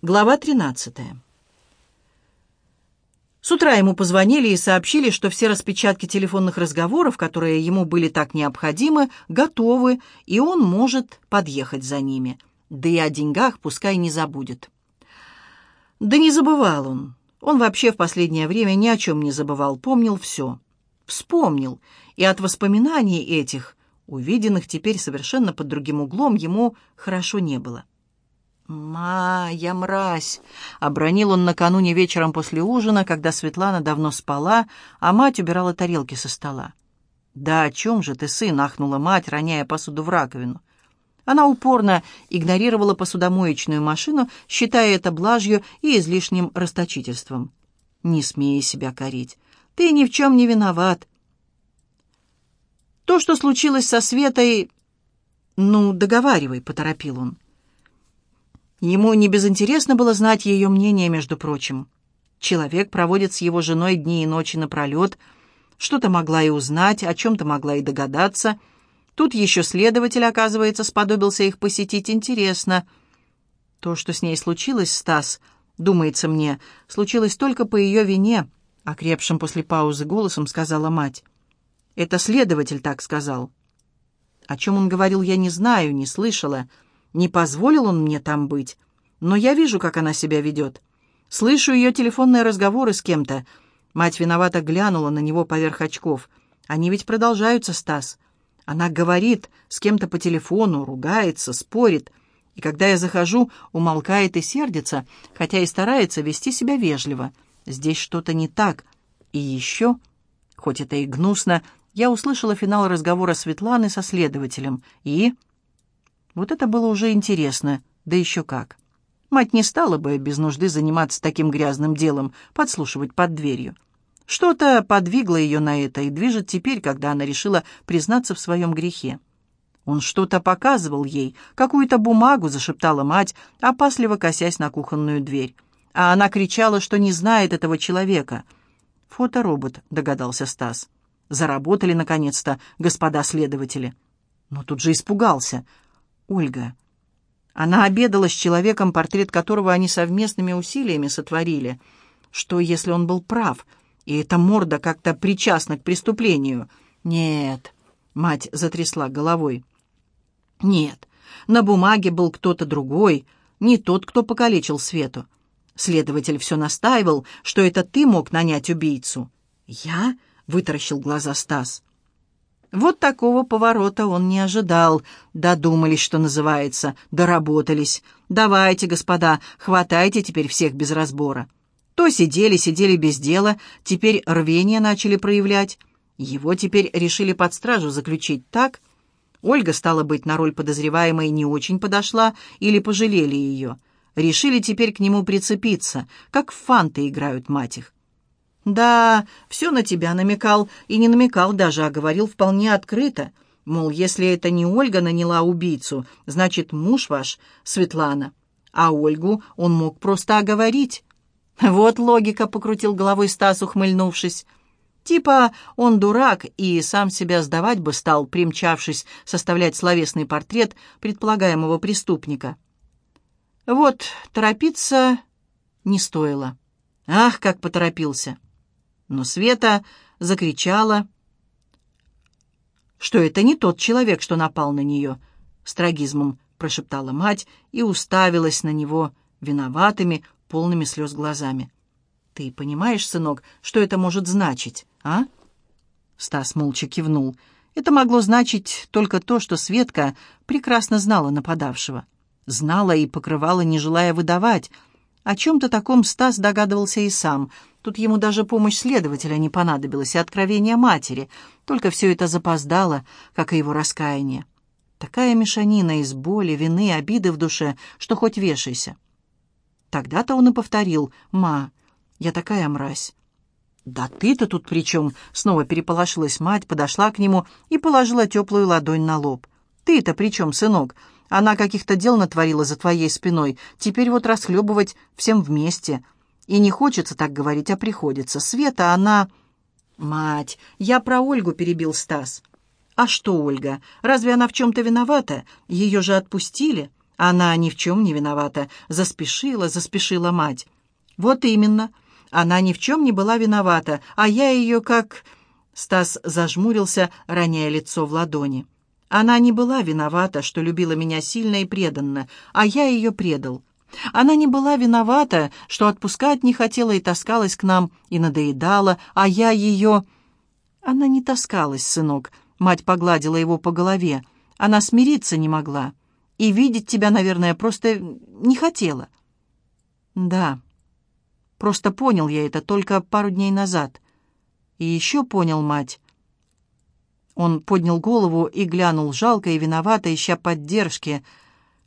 Глава 13. С утра ему позвонили и сообщили, что все распечатки телефонных разговоров, которые ему были так необходимы, готовы, и он может подъехать за ними. Да и о деньгах пускай не забудет. Да не забывал он. Он вообще в последнее время ни о чем не забывал, помнил все. Вспомнил, и от воспоминаний этих, увиденных теперь совершенно под другим углом, ему хорошо не было. «Ма, я мразь!» — обронил он накануне вечером после ужина, когда Светлана давно спала, а мать убирала тарелки со стола. «Да о чем же ты, сын?» — ахнула мать, роняя посуду в раковину. Она упорно игнорировала посудомоечную машину, считая это блажью и излишним расточительством. «Не смей себя корить. Ты ни в чем не виноват. То, что случилось со Светой... Ну, договаривай», — поторопил он. Ему не безинтересно было знать ее мнение, между прочим. Человек проводит с его женой дни и ночи напролет, что-то могла и узнать, о чем-то могла и догадаться. Тут еще следователь, оказывается, сподобился их посетить. Интересно. То, что с ней случилось, Стас, думается мне, случилось только по ее вине, окрепшим после паузы голосом сказала мать. Это следователь так сказал. О чем он говорил, я не знаю, не слышала. Не позволил он мне там быть. Но я вижу, как она себя ведет. Слышу ее телефонные разговоры с кем-то. Мать виновато глянула на него поверх очков. Они ведь продолжаются, Стас. Она говорит с кем-то по телефону, ругается, спорит. И когда я захожу, умолкает и сердится, хотя и старается вести себя вежливо. Здесь что-то не так. И еще, хоть это и гнусно, я услышала финал разговора Светланы со следователем. И... Вот это было уже интересно, да еще как. Мать не стала бы без нужды заниматься таким грязным делом, подслушивать под дверью. Что-то подвигло ее на это и движет теперь, когда она решила признаться в своем грехе. Он что-то показывал ей, какую-то бумагу, зашептала мать, опасливо косясь на кухонную дверь. А она кричала, что не знает этого человека. «Фоторобот», — догадался Стас. «Заработали, наконец-то, господа следователи». Но тут же испугался — Ольга. Она обедала с человеком, портрет которого они совместными усилиями сотворили. Что, если он был прав, и эта морда как-то причастна к преступлению? Нет, мать затрясла головой. Нет, на бумаге был кто-то другой, не тот, кто покалечил Свету. Следователь все настаивал, что это ты мог нанять убийцу. «Я?» — вытаращил глаза Стас. Вот такого поворота он не ожидал. Додумались, что называется, доработались. Давайте, господа, хватайте теперь всех без разбора. То сидели, сидели без дела, теперь рвение начали проявлять. Его теперь решили под стражу заключить, так? Ольга, стала быть, на роль подозреваемой не очень подошла или пожалели ее. Решили теперь к нему прицепиться, как в фанты играют мать их. «Да, все на тебя намекал, и не намекал даже, а говорил вполне открыто. Мол, если это не Ольга наняла убийцу, значит, муж ваш, Светлана. А Ольгу он мог просто оговорить». «Вот логика», — покрутил головой Стас, ухмыльнувшись. Типа он дурак и сам себя сдавать бы стал, примчавшись составлять словесный портрет предполагаемого преступника. Вот торопиться не стоило. Ах, как поторопился! Но Света закричала, что это не тот человек, что напал на нее. С трагизмом прошептала мать и уставилась на него виноватыми, полными слез глазами. «Ты понимаешь, сынок, что это может значить, а?» Стас молча кивнул. Это могло значить только то, что Светка прекрасно знала нападавшего. Знала и покрывала, не желая выдавать. О чем-то таком Стас догадывался и сам — Тут ему даже помощь следователя не понадобилась, и откровение матери. Только все это запоздало, как и его раскаяние. Такая мешанина из боли, вины, обиды в душе, что хоть вешайся. Тогда-то он и повторил «Ма, я такая мразь». «Да ты-то тут при чем?» Снова переполошилась мать, подошла к нему и положила теплую ладонь на лоб. «Ты-то при чем, сынок? Она каких-то дел натворила за твоей спиной. Теперь вот расхлебывать всем вместе. И не хочется так говорить, а приходится. Света, она... Мать, я про Ольгу перебил Стас. А что Ольга? Разве она в чем-то виновата? Ее же отпустили. Она ни в чем не виновата. Заспешила, заспешила мать. Вот именно. Она ни в чем не была виновата, а я ее как... Стас зажмурился, роняя лицо в ладони. Она не была виновата, что любила меня сильно и преданно, а я ее предал. Она не была виновата, что отпускать не хотела и таскалась к нам, и надоедала, а я ее... Она не таскалась, сынок. Мать погладила его по голове. Она смириться не могла. И видеть тебя, наверное, просто не хотела. Да, просто понял я это только пару дней назад. И еще понял мать. Он поднял голову и глянул жалко и виновато, ища поддержки,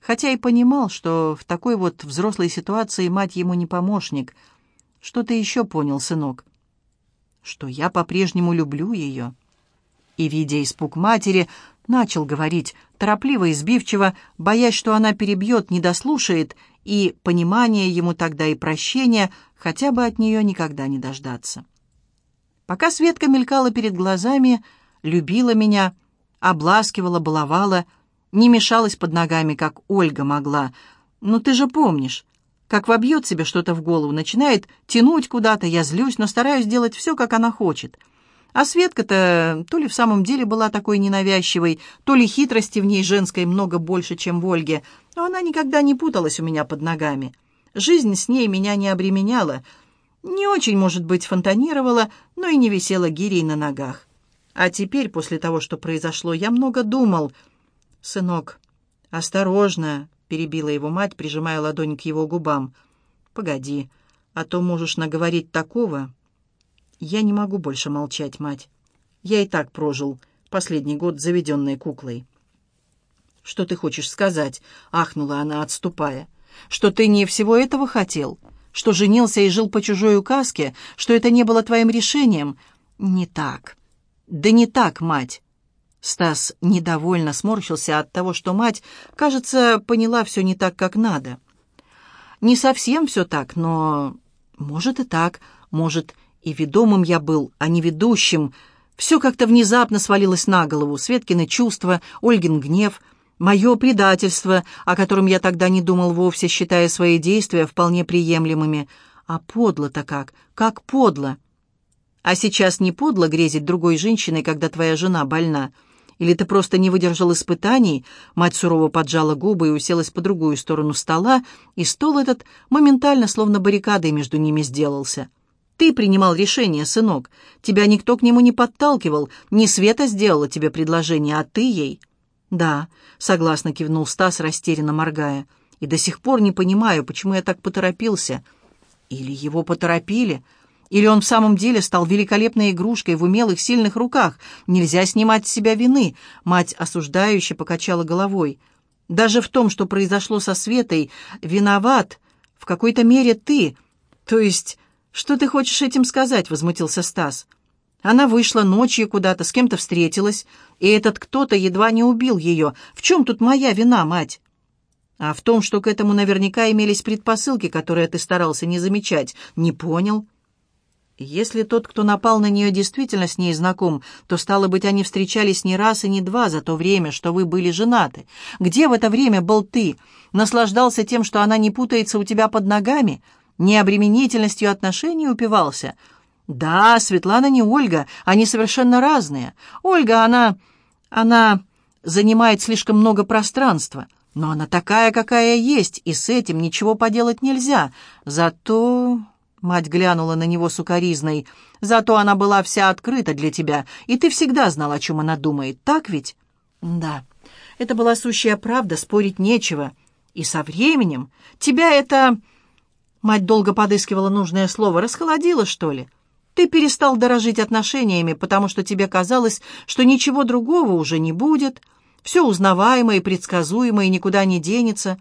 хотя и понимал, что в такой вот взрослой ситуации мать ему не помощник. Что ты еще понял, сынок? Что я по-прежнему люблю ее. И, видя испуг матери, начал говорить, торопливо и сбивчиво, боясь, что она перебьет, не дослушает, и понимание ему тогда и прощения хотя бы от нее никогда не дождаться. Пока Светка мелькала перед глазами, — любила меня, обласкивала, баловала, не мешалась под ногами, как Ольга могла. Но ты же помнишь, как вобьет себе что-то в голову, начинает тянуть куда-то, я злюсь, но стараюсь делать все, как она хочет. А Светка-то то ли в самом деле была такой ненавязчивой, то ли хитрости в ней женской много больше, чем в Ольге, но она никогда не путалась у меня под ногами. Жизнь с ней меня не обременяла, не очень, может быть, фонтанировала, но и не висела гирей на ногах. А теперь, после того, что произошло, я много думал. «Сынок, осторожно!» — перебила его мать, прижимая ладонь к его губам. «Погоди, а то можешь наговорить такого». «Я не могу больше молчать, мать. Я и так прожил последний год заведенной куклой». «Что ты хочешь сказать?» — ахнула она, отступая. «Что ты не всего этого хотел? Что женился и жил по чужой указке? Что это не было твоим решением?» «Не так. «Да не так, мать!» Стас недовольно сморщился от того, что мать, кажется, поняла все не так, как надо. «Не совсем все так, но...» «Может и так, может, и ведомым я был, а не ведущим. Все как-то внезапно свалилось на голову. Светкины чувства, Ольгин гнев, мое предательство, о котором я тогда не думал вовсе, считая свои действия вполне приемлемыми. А подло-то как, как подло!» А сейчас не подло грезить другой женщиной, когда твоя жена больна? Или ты просто не выдержал испытаний?» Мать сурово поджала губы и уселась по другую сторону стола, и стол этот моментально словно баррикадой между ними сделался. «Ты принимал решение, сынок. Тебя никто к нему не подталкивал. Не Света сделала тебе предложение, а ты ей». «Да», — согласно кивнул Стас, растерянно моргая. «И до сих пор не понимаю, почему я так поторопился». «Или его поторопили?» Или он в самом деле стал великолепной игрушкой в умелых, сильных руках? Нельзя снимать с себя вины. Мать осуждающе покачала головой. Даже в том, что произошло со Светой, виноват в какой-то мере ты. То есть, что ты хочешь этим сказать? Возмутился Стас. Она вышла ночью куда-то, с кем-то встретилась, и этот кто-то едва не убил ее. В чем тут моя вина, мать? А в том, что к этому наверняка имелись предпосылки, которые ты старался не замечать. Не понял. Если тот, кто напал на нее, действительно с ней знаком, то, стало быть, они встречались не раз и не два за то время, что вы были женаты. Где в это время был ты? Наслаждался тем, что она не путается у тебя под ногами? Необременительностью отношений упивался? Да, Светлана не Ольга, они совершенно разные. Ольга, она... она занимает слишком много пространства. Но она такая, какая есть, и с этим ничего поделать нельзя. Зато Мать глянула на него сукоризной. «Зато она была вся открыта для тебя, и ты всегда знал, о чем она думает, так ведь?» «Да, это была сущая правда, спорить нечего. И со временем тебя это...» Мать долго подыскивала нужное слово. «Расхолодило, что ли?» Ты перестал дорожить отношениями, потому что тебе казалось, что ничего другого уже не будет. Все узнаваемо и предсказуемо, и никуда не денется.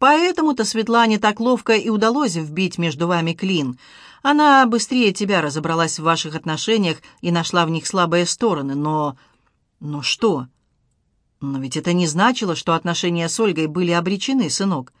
Поэтому-то Светлане так ловко и удалось вбить между вами клин. Она быстрее тебя разобралась в ваших отношениях и нашла в них слабые стороны, но... Но что? Но ведь это не значило, что отношения с Ольгой были обречены, сынок.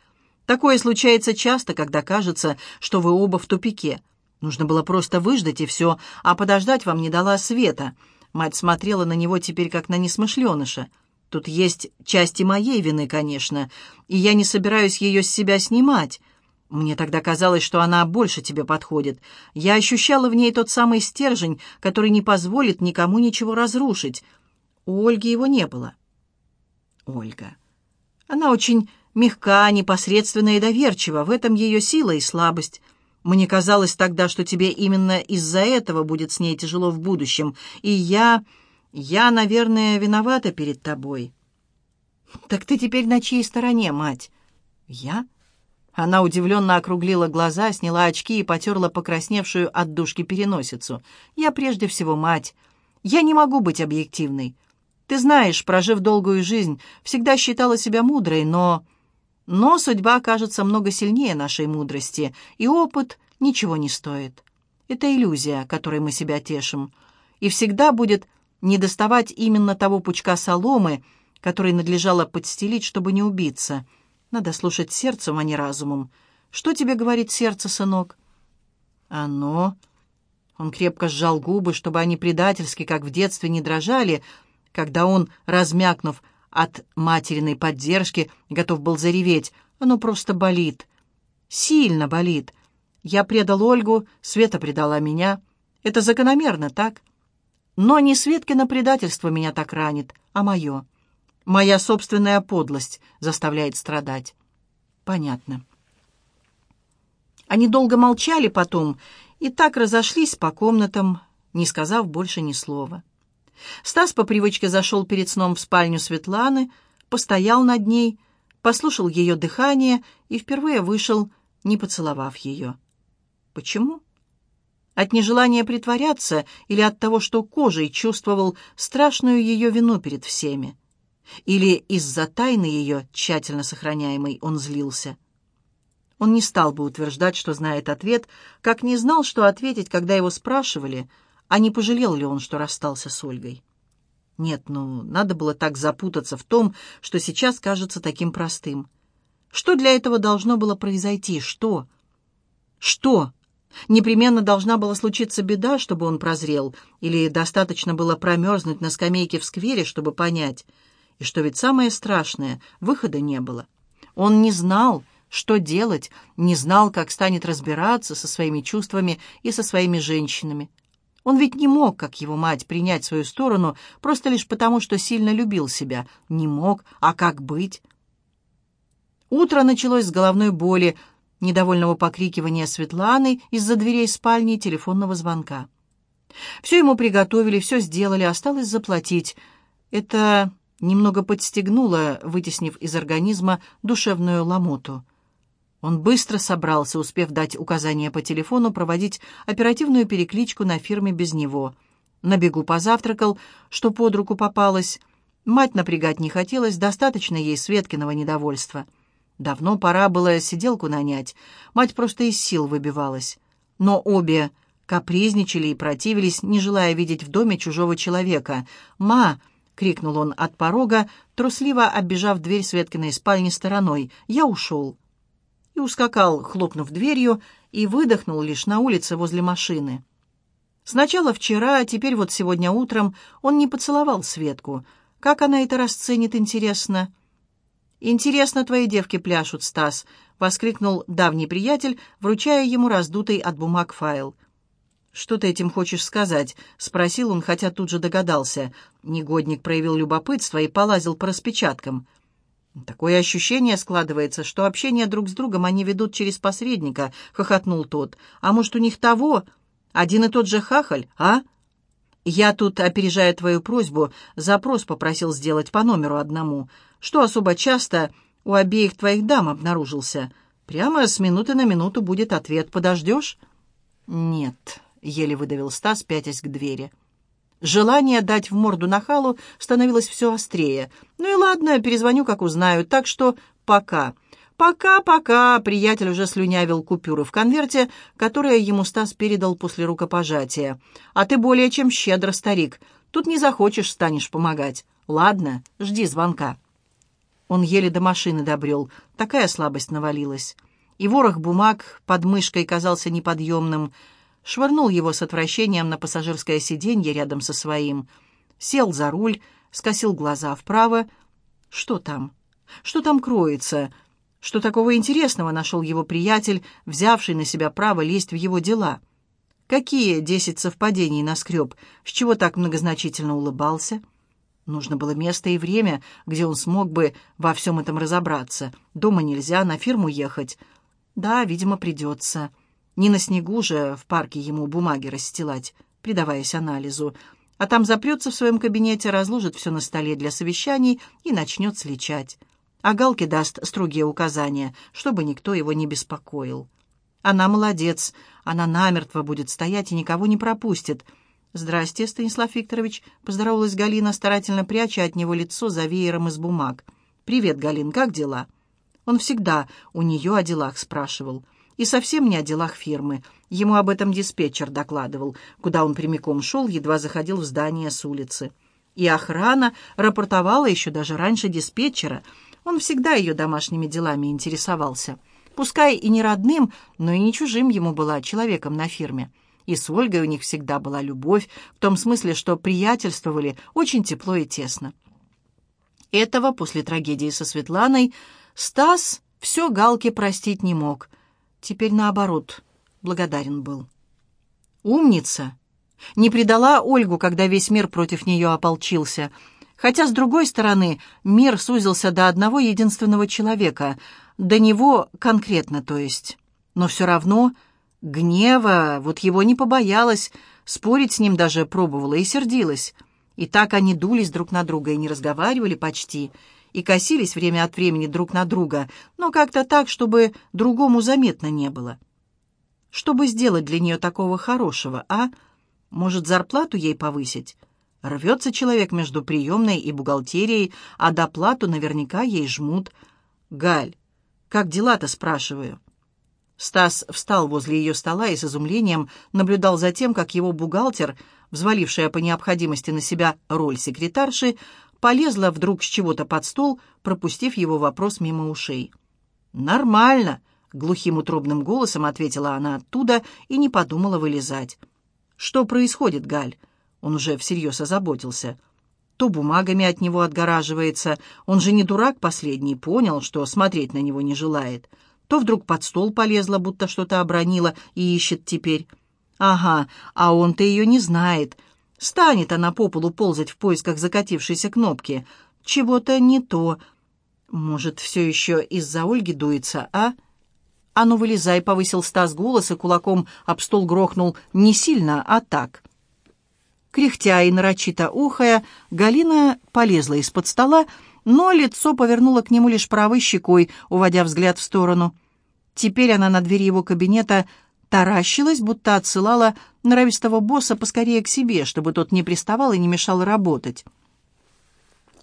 Такое случается часто, когда кажется, что вы оба в тупике. Нужно было просто выждать и все, а подождать вам не дала Света. Мать смотрела на него теперь как на несмышленыша. Тут есть части моей вины, конечно, и я не собираюсь ее с себя снимать. Мне тогда казалось, что она больше тебе подходит. Я ощущала в ней тот самый стержень, который не позволит никому ничего разрушить. У Ольги его не было. Ольга. Она очень мягка, непосредственна и доверчива. В этом ее сила и слабость. Мне казалось тогда, что тебе именно из-за этого будет с ней тяжело в будущем. И я... я, наверное, виновата перед тобой. Так ты теперь на чьей стороне, мать? Я? Она удивленно округлила глаза, сняла очки и потерла покрасневшую от душки переносицу. «Я прежде всего мать. Я не могу быть объективной. Ты знаешь, прожив долгую жизнь, всегда считала себя мудрой, но... Но судьба кажется много сильнее нашей мудрости, и опыт ничего не стоит. Это иллюзия, которой мы себя тешим. И всегда будет недоставать именно того пучка соломы, который надлежало подстелить, чтобы не убиться. Надо слушать сердцем, а не разумом. Что тебе говорит сердце, сынок? Оно... Он крепко сжал губы, чтобы они предательски, как в детстве, не дрожали, — когда он, размякнув от материной поддержки, готов был зареветь. Оно просто болит. Сильно болит. Я предал Ольгу, Света предала меня. Это закономерно, так? Но не Светкино предательство меня так ранит, а мое. Моя собственная подлость заставляет страдать. Понятно. Они долго молчали потом и так разошлись по комнатам, не сказав больше ни слова. Стас по привычке зашел перед сном в спальню Светланы, постоял над ней, послушал ее дыхание и впервые вышел, не поцеловав ее. Почему? От нежелания притворяться или от того, что кожей чувствовал страшную ее вину перед всеми? Или из-за тайны ее, тщательно сохраняемой, он злился? Он не стал бы утверждать, что знает ответ, как не знал, что ответить, когда его спрашивали — а не пожалел ли он, что расстался с Ольгой? Нет, ну, надо было так запутаться в том, что сейчас кажется таким простым. Что для этого должно было произойти? Что? Что? Непременно должна была случиться беда, чтобы он прозрел, или достаточно было промерзнуть на скамейке в сквере, чтобы понять. И что ведь самое страшное, выхода не было. Он не знал, что делать, не знал, как станет разбираться со своими чувствами и со своими женщинами. Он ведь не мог, как его мать, принять свою сторону просто лишь потому, что сильно любил себя. Не мог, а как быть? Утро началось с головной боли, недовольного покрикивания Светланы из-за дверей спальни и телефонного звонка. Все ему приготовили, все сделали, осталось заплатить. Это немного подстегнуло, вытеснив из организма душевную ломоту. Он быстро собрался, успев дать указание по телефону проводить оперативную перекличку на фирме без него. На бегу позавтракал, что под руку попалось. Мать напрягать не хотелось, достаточно ей Светкиного недовольства. Давно пора было сиделку нанять. Мать просто из сил выбивалась. Но обе капризничали и противились, не желая видеть в доме чужого человека. «Ма!» — крикнул он от порога, трусливо оббежав дверь Светкиной спальни стороной. «Я ушел» и ускакал, хлопнув дверью, и выдохнул лишь на улице возле машины. Сначала вчера, а теперь вот сегодня утром он не поцеловал Светку. Как она это расценит, интересно? «Интересно, твои девки пляшут, Стас», — воскликнул давний приятель, вручая ему раздутый от бумаг файл. «Что ты этим хочешь сказать?» — спросил он, хотя тут же догадался. Негодник проявил любопытство и полазил по распечаткам — «Такое ощущение складывается, что общение друг с другом они ведут через посредника», — хохотнул тот. «А может, у них того? Один и тот же хахаль, а?» «Я тут, опережая твою просьбу, запрос попросил сделать по номеру одному, что особо часто у обеих твоих дам обнаружился. Прямо с минуты на минуту будет ответ. Подождешь?» «Нет», — еле выдавил Стас, пятясь к двери. Желание дать в морду нахалу становилось все острее. «Ну и ладно, перезвоню, как узнаю, так что пока». «Пока-пока», — приятель уже слюнявил купюры в конверте, которые ему Стас передал после рукопожатия. «А ты более чем щедро, старик. Тут не захочешь, станешь помогать. Ладно, жди звонка». Он еле до машины добрел. Такая слабость навалилась. И ворох бумаг под мышкой казался неподъемным швырнул его с отвращением на пассажирское сиденье рядом со своим, сел за руль, скосил глаза вправо Что там? Что там кроется? Что такого интересного нашел его приятель, взявший на себя право лезть в его дела? Какие десять совпадений наскреб? С чего так многозначительно улыбался? Нужно было место и время, где он смог бы во всем этом разобраться. Дома нельзя, на фирму ехать. Да, видимо, придется. Не на снегу же в парке ему бумаги расстилать, предаваясь анализу. А там запрется в своем кабинете, разложит все на столе для совещаний и начнет сличать а Галке даст строгие указания, чтобы никто его не беспокоил. Она молодец, она намертво будет стоять и никого не пропустит. «Здрасте, Станислав Викторович», — поздоровалась Галина, старательно пряча от него лицо за веером из бумаг. «Привет, Галин, как дела?» Он всегда у нее о делах спрашивал. И совсем не о делах фирмы. Ему об этом диспетчер докладывал, куда он прямиком шел, едва заходил в здание с улицы. И охрана рапортовала еще даже раньше диспетчера — он всегда ее домашними делами интересовался. Пускай и не родным, но и не чужим ему была человеком на фирме. И с Ольгой у них всегда была любовь, в том смысле, что приятельствовали очень тепло и тесно. Этого после трагедии со Светланой Стас все Галке простить не мог. Теперь наоборот, благодарен был. Умница! Не предала Ольгу, когда весь мир против нее ополчился — Хотя, с другой стороны, мир сузился до одного единственного человека, до него конкретно, то есть. Но все равно гнева, вот его не побоялась, спорить с ним даже пробовала и сердилась. И так они дулись друг на друга и не разговаривали почти, и косились время от времени друг на друга, но как-то так, чтобы другому заметно не было. Чтобы сделать для нее такого хорошего, а? Может, зарплату ей повысить? Рвется человек между приемной и бухгалтерией, а доплату наверняка ей жмут. «Галь, как дела-то?» — спрашиваю. Стас встал возле ее стола и с изумлением наблюдал за тем, как его бухгалтер, взвалившая по необходимости на себя роль секретарши, полезла вдруг с чего-то под стол, пропустив его вопрос мимо ушей. «Нормально», — глухим утробным голосом ответила она оттуда и не подумала вылезать. «Что происходит, Галь?» Он уже всерьез озаботился. То бумагами от него отгораживается. Он же не дурак последний, понял, что смотреть на него не желает. То вдруг под стол полезла, будто что-то обронила и ищет теперь. Ага, а он-то ее не знает. Станет она по полу ползать в поисках закатившейся кнопки. Чего-то не то. Может, все еще из-за Ольги дуется, а? «А ну, вылезай!» — повысил Стас голос и кулаком об стол грохнул. «Не сильно, а так». Кряхтя и нарочито ухая, Галина полезла из-под стола, но лицо повернуло к нему лишь правой щекой, уводя взгляд в сторону. Теперь она на двери его кабинета таращилась, будто отсылала норовистого босса поскорее к себе, чтобы тот не приставал и не мешал работать.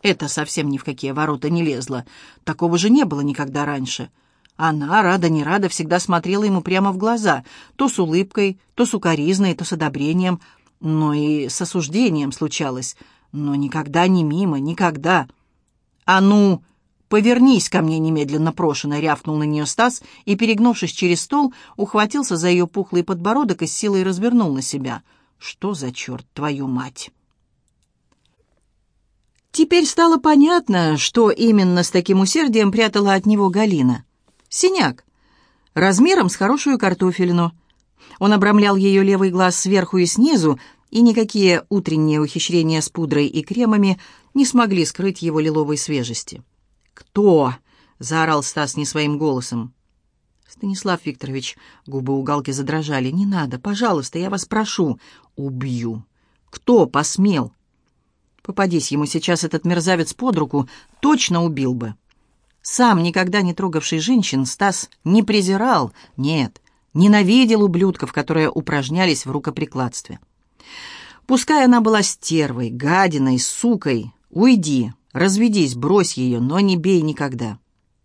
Это совсем ни в какие ворота не лезло. Такого же не было никогда раньше. Она, рада не рада, всегда смотрела ему прямо в глаза, то с улыбкой, то с укоризной, то с одобрением — но и с осуждением случалось, но никогда не мимо, никогда. «А ну, повернись ко мне немедленно, прошено!» — рявкнул на нее Стас и, перегнувшись через стол, ухватился за ее пухлый подбородок и с силой развернул на себя. «Что за черт, твою мать!» Теперь стало понятно, что именно с таким усердием прятала от него Галина. Синяк. Размером с хорошую картофелину — он обрамлял ее левый глаз сверху и снизу, и никакие утренние ухищрения с пудрой и кремами не смогли скрыть его лиловой свежести. «Кто?» — заорал Стас не своим голосом. «Станислав Викторович», — губы уголки задрожали, — «не надо, пожалуйста, я вас прошу». «Убью». «Кто посмел?» Попадись ему сейчас этот мерзавец под руку, точно убил бы. Сам, никогда не трогавший женщин, Стас не презирал, нет, Ненавидел ублюдков, которые упражнялись в рукоприкладстве. Пускай она была стервой, гадиной, сукой, уйди, разведись, брось ее, но не бей никогда.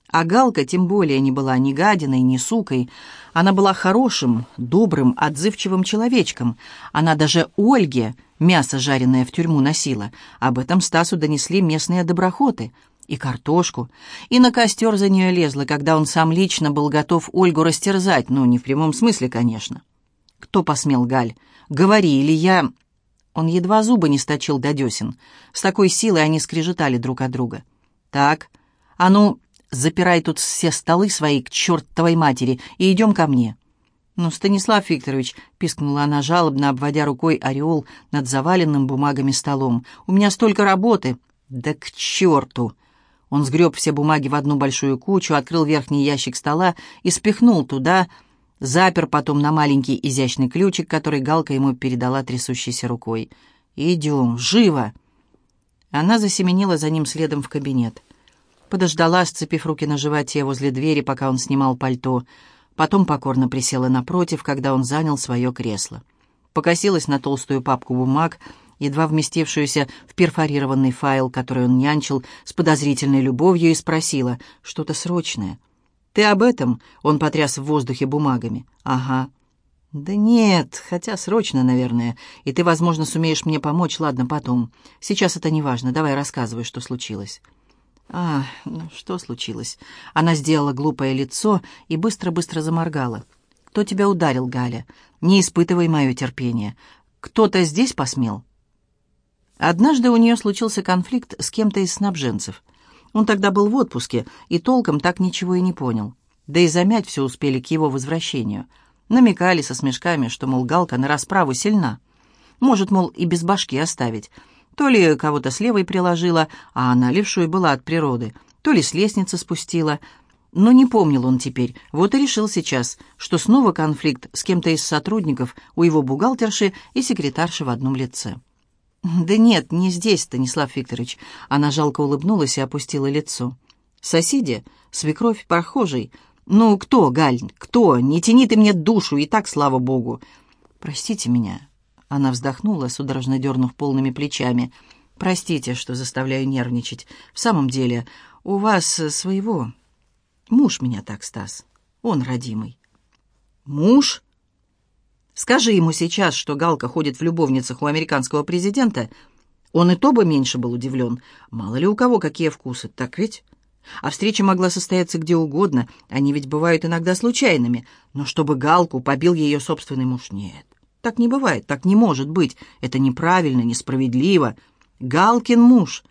А Галка тем более не была ни гадиной, ни сукой. Она была хорошим, добрым, отзывчивым человечком. Она даже Ольге мясо, жареное в тюрьму, носила. Об этом Стасу донесли местные доброхоты — и картошку, и на костер за нее лезла, когда он сам лично был готов Ольгу растерзать, ну, не в прямом смысле, конечно. «Кто посмел, Галь? Говори, или я...» Он едва зубы не сточил до десен. С такой силой они скрежетали друг от друга. «Так, а ну, запирай тут все столы свои к чертовой матери и идем ко мне». «Ну, Станислав Викторович», — пискнула она жалобно, обводя рукой ореол над заваленным бумагами столом, — «у меня столько работы». «Да к черту!» Он сгреб все бумаги в одну большую кучу, открыл верхний ящик стола и спихнул туда, запер потом на маленький изящный ключик, который Галка ему передала трясущейся рукой. «Идем, живо!» Она засеменила за ним следом в кабинет. Подождала, сцепив руки на животе возле двери, пока он снимал пальто. Потом покорно присела напротив, когда он занял свое кресло. Покосилась на толстую папку бумаг, едва вместившуюся в перфорированный файл, который он нянчил с подозрительной любовью, и спросила, что-то срочное. «Ты об этом?» — он потряс в воздухе бумагами. «Ага». «Да нет, хотя срочно, наверное. И ты, возможно, сумеешь мне помочь, ладно, потом. Сейчас это не важно. Давай рассказывай, что случилось». «А, ну что случилось?» Она сделала глупое лицо и быстро-быстро заморгала. «Кто тебя ударил, Галя? Не испытывай мое терпение. Кто-то здесь посмел?» Однажды у нее случился конфликт с кем-то из снабженцев. Он тогда был в отпуске и толком так ничего и не понял. Да и замять все успели к его возвращению. Намекали со смешками, что, мол, Галка на расправу сильна. Может, мол, и без башки оставить. То ли кого-то с левой приложила, а она левшой была от природы, то ли с лестницы спустила. Но не помнил он теперь. Вот и решил сейчас, что снова конфликт с кем-то из сотрудников у его бухгалтерши и секретарши в одном лице. «Да нет, не здесь, Станислав Викторович». Она жалко улыбнулась и опустила лицо. «Соседи? Свекровь? Прохожий? Ну, кто, Галь, кто? Не тяни ты мне душу, и так, слава богу». «Простите меня». Она вздохнула, судорожно дернув полными плечами. «Простите, что заставляю нервничать. В самом деле, у вас своего... Муж меня так, Стас. Он родимый». «Муж?» Скажи ему сейчас, что Галка ходит в любовницах у американского президента. Он и то бы меньше был удивлен. Мало ли у кого какие вкусы, так ведь? А встреча могла состояться где угодно, они ведь бывают иногда случайными. Но чтобы Галку побил ее собственный муж, нет. Так не бывает, так не может быть. Это неправильно, несправедливо. Галкин муж,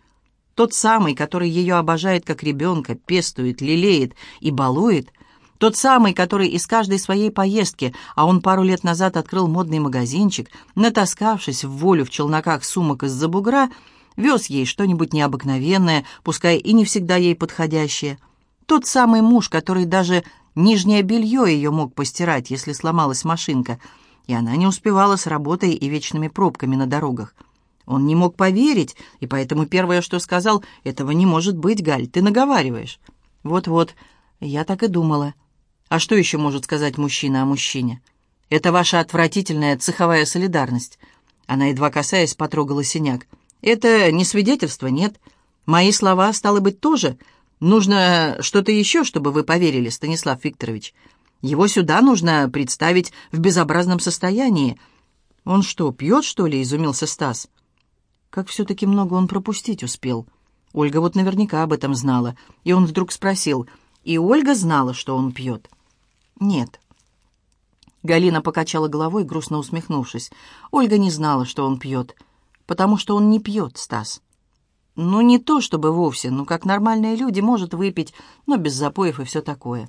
тот самый, который ее обожает как ребенка, пестует, лелеет и балует — тот самый, который из каждой своей поездки, а он пару лет назад открыл модный магазинчик, натаскавшись в волю в челноках сумок из-за бугра, вез ей что-нибудь необыкновенное, пускай и не всегда ей подходящее. Тот самый муж, который даже нижнее белье ее мог постирать, если сломалась машинка, и она не успевала с работой и вечными пробками на дорогах. Он не мог поверить, и поэтому первое, что сказал, «Этого не может быть, Галь, ты наговариваешь». «Вот-вот, я так и думала». А что еще может сказать мужчина о мужчине? Это ваша отвратительная цеховая солидарность. Она, едва касаясь, потрогала синяк. Это не свидетельство, нет. Мои слова, стало быть, тоже. Нужно что-то еще, чтобы вы поверили, Станислав Викторович. Его сюда нужно представить в безобразном состоянии. Он что, пьет, что ли, изумился Стас. Как все-таки много он пропустить успел. Ольга вот наверняка об этом знала. И он вдруг спросил, и Ольга знала, что он пьет. «Нет». Галина покачала головой, грустно усмехнувшись. Ольга не знала, что он пьет. «Потому что он не пьет, Стас». «Ну, не то чтобы вовсе, но как нормальные люди может выпить, но без запоев и все такое».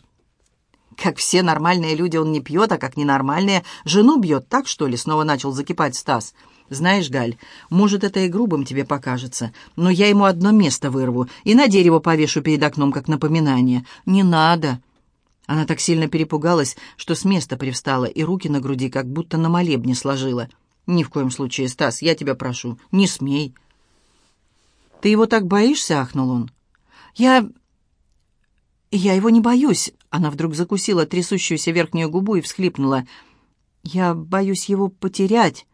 «Как все нормальные люди он не пьет, а как ненормальные жену бьет, так что ли?» Снова начал закипать Стас. «Знаешь, Галь, может, это и грубым тебе покажется, но я ему одно место вырву и на дерево повешу перед окном, как напоминание. Не надо!» Она так сильно перепугалась, что с места привстала и руки на груди как будто на молебне сложила. «Ни в коем случае, Стас, я тебя прошу, не смей». «Ты его так боишься?» — ахнул он. «Я... я его не боюсь». Она вдруг закусила трясущуюся верхнюю губу и всхлипнула. «Я боюсь его потерять».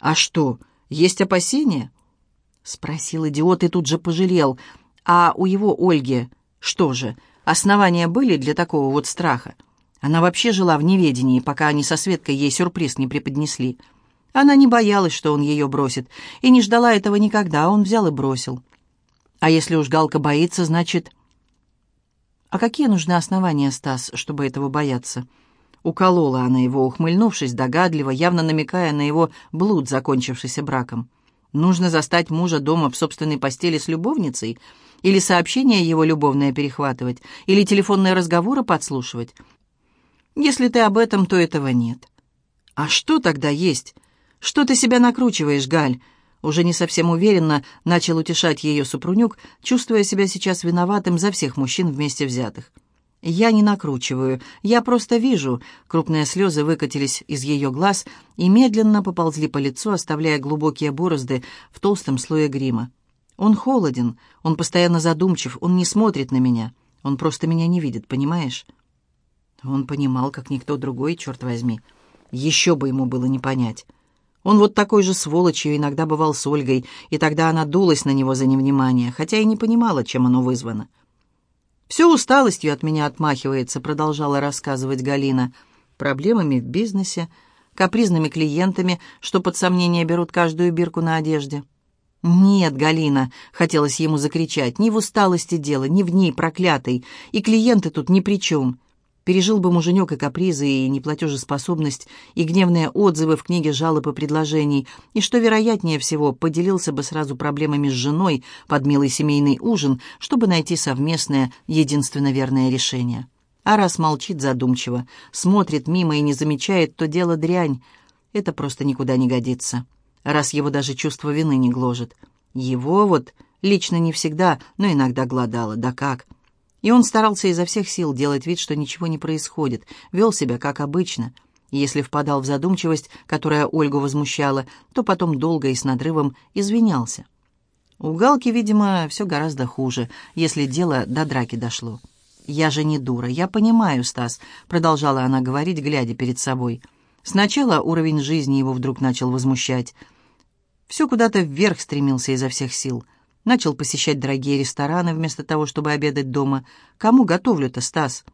«А что, есть опасения?» — спросил идиот и тут же пожалел. «А у его Ольги что же?» Основания были для такого вот страха. Она вообще жила в неведении, пока они со Светкой ей сюрприз не преподнесли. Она не боялась, что он ее бросит, и не ждала этого никогда, а он взял и бросил. А если уж Галка боится, значит... А какие нужны основания, Стас, чтобы этого бояться? Уколола она его, ухмыльнувшись догадливо, явно намекая на его блуд, закончившийся браком. Нужно застать мужа дома в собственной постели с любовницей — Или сообщения его любовное перехватывать? Или телефонные разговоры подслушивать? Если ты об этом, то этого нет. А что тогда есть? Что ты себя накручиваешь, Галь? Уже не совсем уверенно начал утешать ее супрунюк, чувствуя себя сейчас виноватым за всех мужчин вместе взятых. «Я не накручиваю, я просто вижу». Крупные слезы выкатились из ее глаз и медленно поползли по лицу, оставляя глубокие борозды в толстом слое грима. «Он холоден, он постоянно задумчив, он не смотрит на меня, он просто меня не видит, понимаешь?» Он понимал, как никто другой, черт возьми. Еще бы ему было не понять. Он вот такой же сволочью иногда бывал с Ольгой, и тогда она дулась на него за невнимание, хотя и не понимала, чем оно вызвано. «Все усталостью от меня отмахивается», — продолжала рассказывать Галина. «Проблемами в бизнесе, капризными клиентами, что под сомнение берут каждую бирку на одежде». «Нет, Галина», — хотелось ему закричать, — «ни в усталости дело, ни в ней проклятой, и клиенты тут ни при чем. Пережил бы муженек и капризы, и неплатежеспособность, и гневные отзывы в книге жалоб и предложений, и, что вероятнее всего, поделился бы сразу проблемами с женой под милый семейный ужин, чтобы найти совместное, единственно верное решение. А раз молчит задумчиво, смотрит мимо и не замечает, то дело дрянь. Это просто никуда не годится. Раз его даже чувство вины не гложет. Его вот лично не всегда, но иногда гладало. Да как? — и он старался изо всех сил делать вид, что ничего не происходит, вел себя как обычно. Если впадал в задумчивость, которая Ольгу возмущала, то потом долго и с надрывом извинялся. У Галки, видимо, все гораздо хуже, если дело до драки дошло. «Я же не дура, я понимаю, Стас», — продолжала она говорить, глядя перед собой. Сначала уровень жизни его вдруг начал возмущать. Все куда-то вверх стремился изо всех сил — Начал посещать дорогие рестораны вместо того, чтобы обедать дома. Кому готовлю-то, Стас?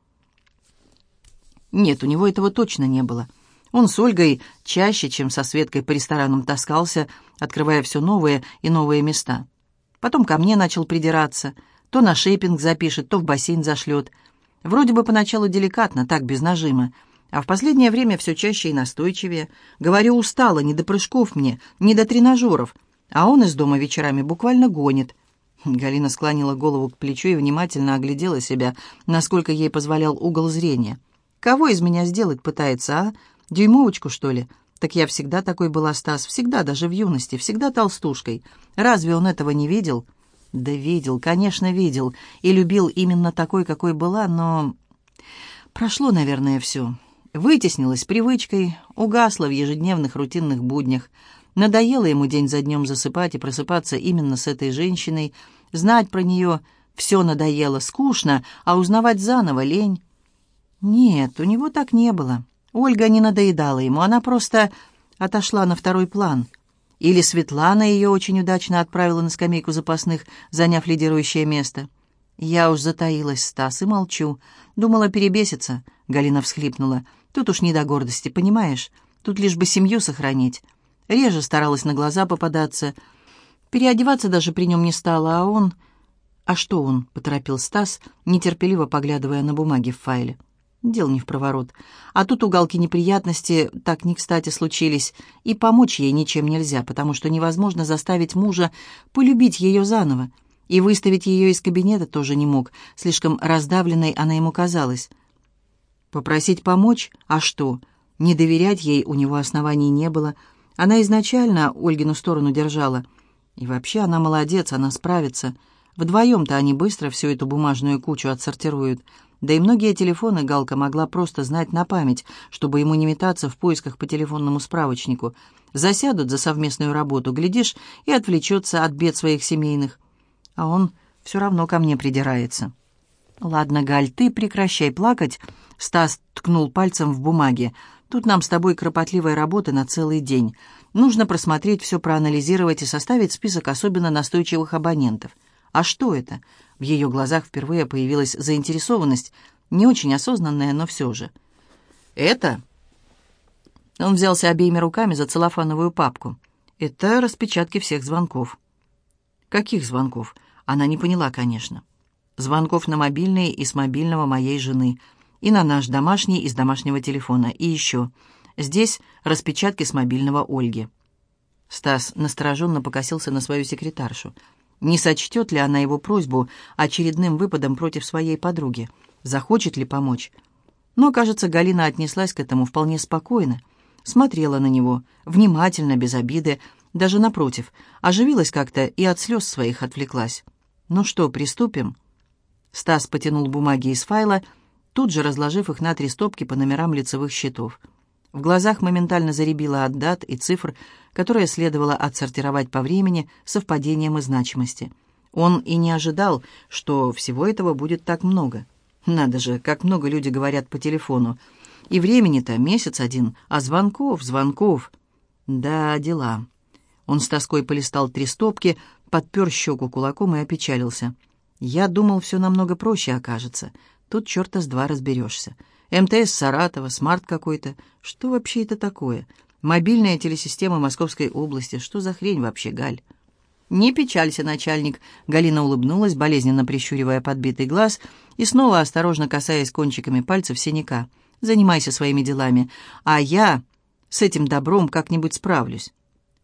Нет, у него этого точно не было. Он с Ольгой чаще, чем со Светкой по ресторанам таскался, открывая все новые и новые места. Потом ко мне начал придираться. То на шейпинг запишет, то в бассейн зашлет. Вроде бы поначалу деликатно, так, без нажима. А в последнее время все чаще и настойчивее. Говорю, устала, не до прыжков мне, не до тренажеров — а он из дома вечерами буквально гонит. Галина склонила голову к плечу и внимательно оглядела себя, насколько ей позволял угол зрения. «Кого из меня сделать пытается, а? Дюймовочку, что ли? Так я всегда такой была, Стас, всегда, даже в юности, всегда толстушкой. Разве он этого не видел?» «Да видел, конечно, видел. И любил именно такой, какой была, но...» Прошло, наверное, все. Вытеснилось привычкой, угасло в ежедневных рутинных буднях. Надоело ему день за днем засыпать и просыпаться именно с этой женщиной. Знать про нее все надоело, скучно, а узнавать заново лень. Нет, у него так не было. Ольга не надоедала ему, она просто отошла на второй план. Или Светлана ее очень удачно отправила на скамейку запасных, заняв лидирующее место. Я уж затаилась, Стас, и молчу. Думала перебеситься, Галина всхлипнула. Тут уж не до гордости, понимаешь? Тут лишь бы семью сохранить. Реже старалась на глаза попадаться. Переодеваться даже при нем не стала, а он... «А что он?» — поторопил Стас, нетерпеливо поглядывая на бумаги в файле. Дел не в проворот. А тут уголки неприятности так не кстати случились, и помочь ей ничем нельзя, потому что невозможно заставить мужа полюбить ее заново. И выставить ее из кабинета тоже не мог, слишком раздавленной она ему казалась. Попросить помочь? А что? Не доверять ей у него оснований не было — она изначально Ольгину сторону держала. И вообще она молодец, она справится. Вдвоем-то они быстро всю эту бумажную кучу отсортируют. Да и многие телефоны Галка могла просто знать на память, чтобы ему не метаться в поисках по телефонному справочнику. Засядут за совместную работу, глядишь, и отвлечется от бед своих семейных. А он все равно ко мне придирается. «Ладно, Галь, ты прекращай плакать», — Стас ткнул пальцем в бумаге. Тут нам с тобой кропотливой работы на целый день. Нужно просмотреть все, проанализировать и составить список особенно настойчивых абонентов. А что это? В ее глазах впервые появилась заинтересованность, не очень осознанная, но все же. Это... Он взялся обеими руками за целлофановую папку. Это распечатки всех звонков. Каких звонков? Она не поняла, конечно. Звонков на мобильный и с мобильного моей жены — и на наш домашний из домашнего телефона. И еще. Здесь распечатки с мобильного Ольги. Стас настороженно покосился на свою секретаршу. Не сочтет ли она его просьбу очередным выпадом против своей подруги? Захочет ли помочь? Но, кажется, Галина отнеслась к этому вполне спокойно. Смотрела на него, внимательно, без обиды, даже напротив, оживилась как-то и от слез своих отвлеклась. «Ну что, приступим?» Стас потянул бумаги из файла, тут же разложив их на три стопки по номерам лицевых счетов. В глазах моментально заребило от дат и цифр, которые следовало отсортировать по времени, совпадением и значимости. Он и не ожидал, что всего этого будет так много. Надо же, как много люди говорят по телефону. И времени-то месяц один, а звонков, звонков. Да, дела. Он с тоской полистал три стопки, подпер щеку кулаком и опечалился. Я думал, все намного проще окажется. Тут черта с два разберешься. МТС Саратова, смарт какой-то. Что вообще это такое? Мобильная телесистема Московской области. Что за хрень вообще, Галь? «Не печалься, начальник», — Галина улыбнулась, болезненно прищуривая подбитый глаз и снова осторожно касаясь кончиками пальцев синяка. «Занимайся своими делами, а я с этим добром как-нибудь справлюсь».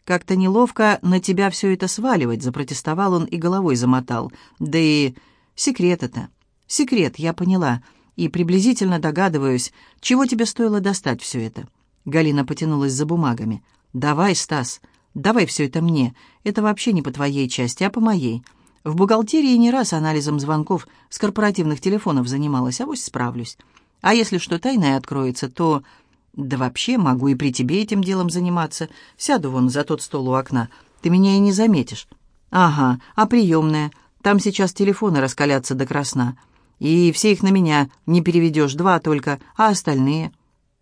«Как-то неловко на тебя все это сваливать», — запротестовал он и головой замотал. «Да и секрет это. Секрет, я поняла. И приблизительно догадываюсь, чего тебе стоило достать все это». Галина потянулась за бумагами. «Давай, Стас, давай все это мне. Это вообще не по твоей части, а по моей. В бухгалтерии не раз анализом звонков с корпоративных телефонов занималась, а вот справлюсь. А если что тайное откроется, то «Да вообще могу и при тебе этим делом заниматься. Сяду вон за тот стол у окна. Ты меня и не заметишь». «Ага, а приемная? Там сейчас телефоны раскалятся до красна. И все их на меня не переведешь, два только, а остальные...»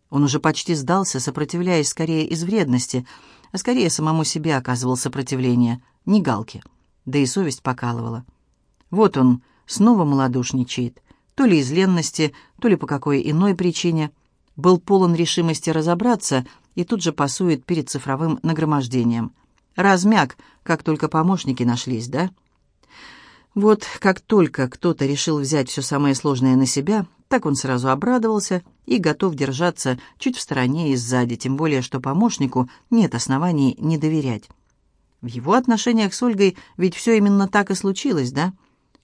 Он уже почти сдался, сопротивляясь скорее из вредности, а скорее самому себе оказывал сопротивление, не галки. Да и совесть покалывала. Вот он снова малодушничает, то ли из ленности, то ли по какой иной причине – был полон решимости разобраться и тут же пасует перед цифровым нагромождением. Размяк, как только помощники нашлись, да? Вот как только кто-то решил взять все самое сложное на себя, так он сразу обрадовался и готов держаться чуть в стороне и сзади, тем более, что помощнику нет оснований не доверять. В его отношениях с Ольгой ведь все именно так и случилось, да?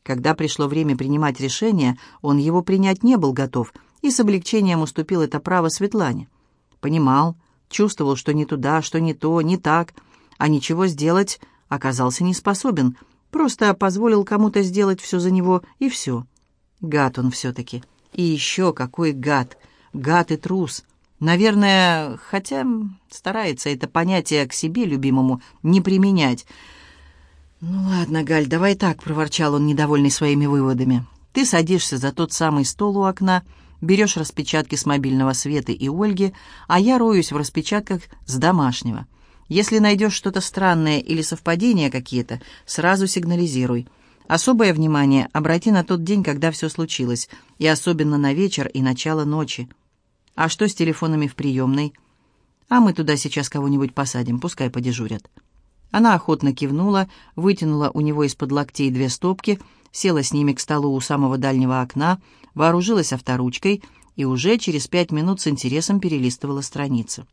Когда пришло время принимать решение, он его принять не был готов – и с облегчением уступил это право Светлане. Понимал, чувствовал, что не туда, что не то, не так, а ничего сделать оказался не способен, просто позволил кому-то сделать все за него, и все. Гад он все-таки. И еще какой гад! Гад и трус! Наверное, хотя старается это понятие к себе любимому не применять. «Ну ладно, Галь, давай так», — проворчал он, недовольный своими выводами. «Ты садишься за тот самый стол у окна, берешь распечатки с мобильного Светы и Ольги, а я роюсь в распечатках с домашнего. Если найдешь что-то странное или совпадения какие-то, сразу сигнализируй. Особое внимание обрати на тот день, когда все случилось, и особенно на вечер и начало ночи. А что с телефонами в приемной? А мы туда сейчас кого-нибудь посадим, пускай подежурят». Она охотно кивнула, вытянула у него из-под локтей две стопки, села с ними к столу у самого дальнего окна, вооружилась авторучкой и уже через пять минут с интересом перелистывала страницы.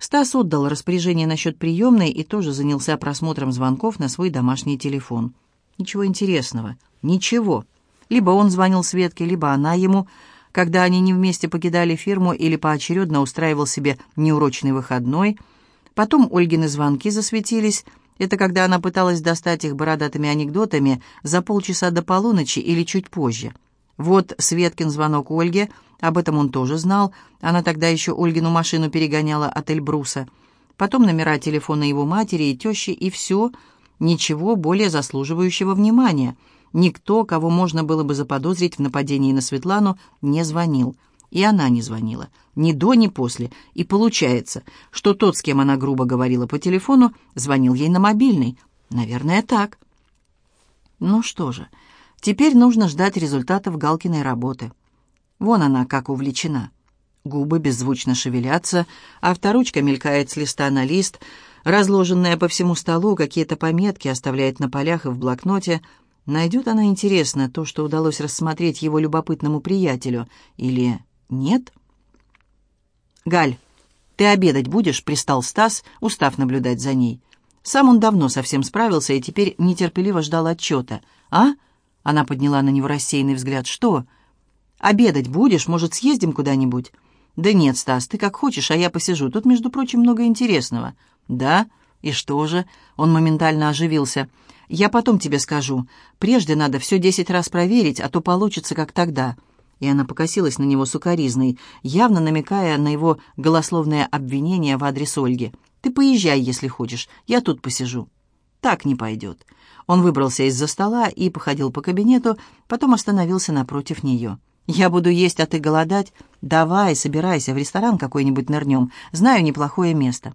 Стас отдал распоряжение насчет приемной и тоже занялся просмотром звонков на свой домашний телефон. Ничего интересного. Ничего. Либо он звонил Светке, либо она ему, когда они не вместе покидали фирму или поочередно устраивал себе неурочный выходной. Потом Ольгины звонки засветились. Это когда она пыталась достать их бородатыми анекдотами за полчаса до полуночи или чуть позже. Вот Светкин звонок Ольге, об этом он тоже знал. Она тогда еще Ольгину машину перегоняла от Эльбруса. Потом номера телефона его матери и тещи, и все. Ничего более заслуживающего внимания. Никто, кого можно было бы заподозрить в нападении на Светлану, не звонил. И она не звонила. Ни до, ни после. И получается, что тот, с кем она грубо говорила по телефону, звонил ей на мобильный. Наверное, так. Ну что же... Теперь нужно ждать результатов Галкиной работы. Вон она как увлечена. Губы беззвучно шевелятся, а авторучка мелькает с листа на лист, разложенная по всему столу, какие-то пометки оставляет на полях и в блокноте. Найдет она, интересно, то, что удалось рассмотреть его любопытному приятелю, или нет? «Галь, ты обедать будешь?» — пристал Стас, устав наблюдать за ней. Сам он давно совсем справился и теперь нетерпеливо ждал отчета. «А?» — она подняла на него рассеянный взгляд. «Что?» «Обедать будешь? Может, съездим куда-нибудь?» «Да нет, Стас, ты как хочешь, а я посижу. Тут, между прочим, много интересного». «Да? И что же?» Он моментально оживился. «Я потом тебе скажу. Прежде надо все десять раз проверить, а то получится, как тогда». И она покосилась на него сукоризной, явно намекая на его голословное обвинение в адрес Ольги. «Ты поезжай, если хочешь. Я тут посижу». «Так не пойдет». Он выбрался из-за стола и походил по кабинету, потом остановился напротив нее. «Я буду есть, а ты голодать? Давай, собирайся, в ресторан какой-нибудь нырнем. Знаю неплохое место».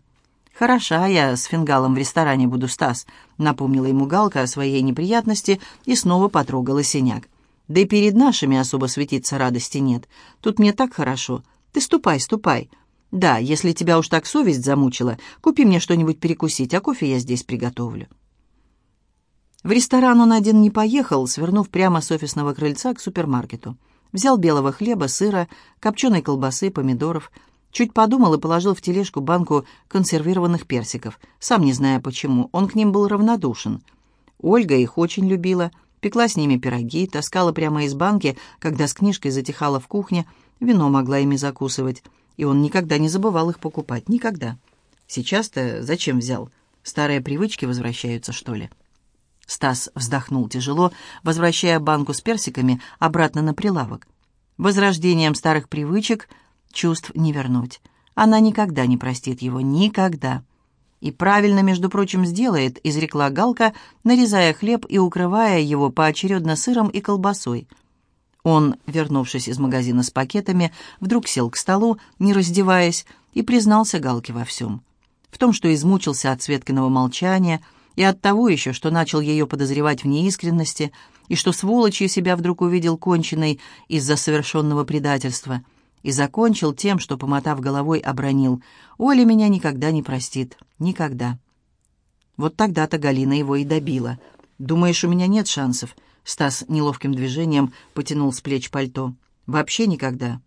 «Хороша я с фингалом в ресторане буду, Стас», — напомнила ему Галка о своей неприятности и снова потрогала синяк. «Да и перед нашими особо светиться радости нет. Тут мне так хорошо. Ты ступай, ступай. Да, если тебя уж так совесть замучила, купи мне что-нибудь перекусить, а кофе я здесь приготовлю». В ресторан он один не поехал, свернув прямо с офисного крыльца к супермаркету. Взял белого хлеба, сыра, копченой колбасы, помидоров. Чуть подумал и положил в тележку банку консервированных персиков. Сам не зная почему, он к ним был равнодушен. Ольга их очень любила, пекла с ними пироги, таскала прямо из банки, когда с книжкой затихала в кухне, вино могла ими закусывать. И он никогда не забывал их покупать, никогда. Сейчас-то зачем взял? Старые привычки возвращаются, что ли?» Стас вздохнул тяжело, возвращая банку с персиками обратно на прилавок. Возрождением старых привычек чувств не вернуть. Она никогда не простит его, никогда. И правильно, между прочим, сделает, изрекла Галка, нарезая хлеб и укрывая его поочередно сыром и колбасой. Он, вернувшись из магазина с пакетами, вдруг сел к столу, не раздеваясь, и признался Галке во всем. В том, что измучился от Светкиного молчания — и от того еще, что начал ее подозревать в неискренности, и что сволочью себя вдруг увидел конченной из-за совершенного предательства, и закончил тем, что, помотав головой, обронил «Оля меня никогда не простит. Никогда». Вот тогда-то Галина его и добила. «Думаешь, у меня нет шансов?» Стас неловким движением потянул с плеч пальто. «Вообще никогда».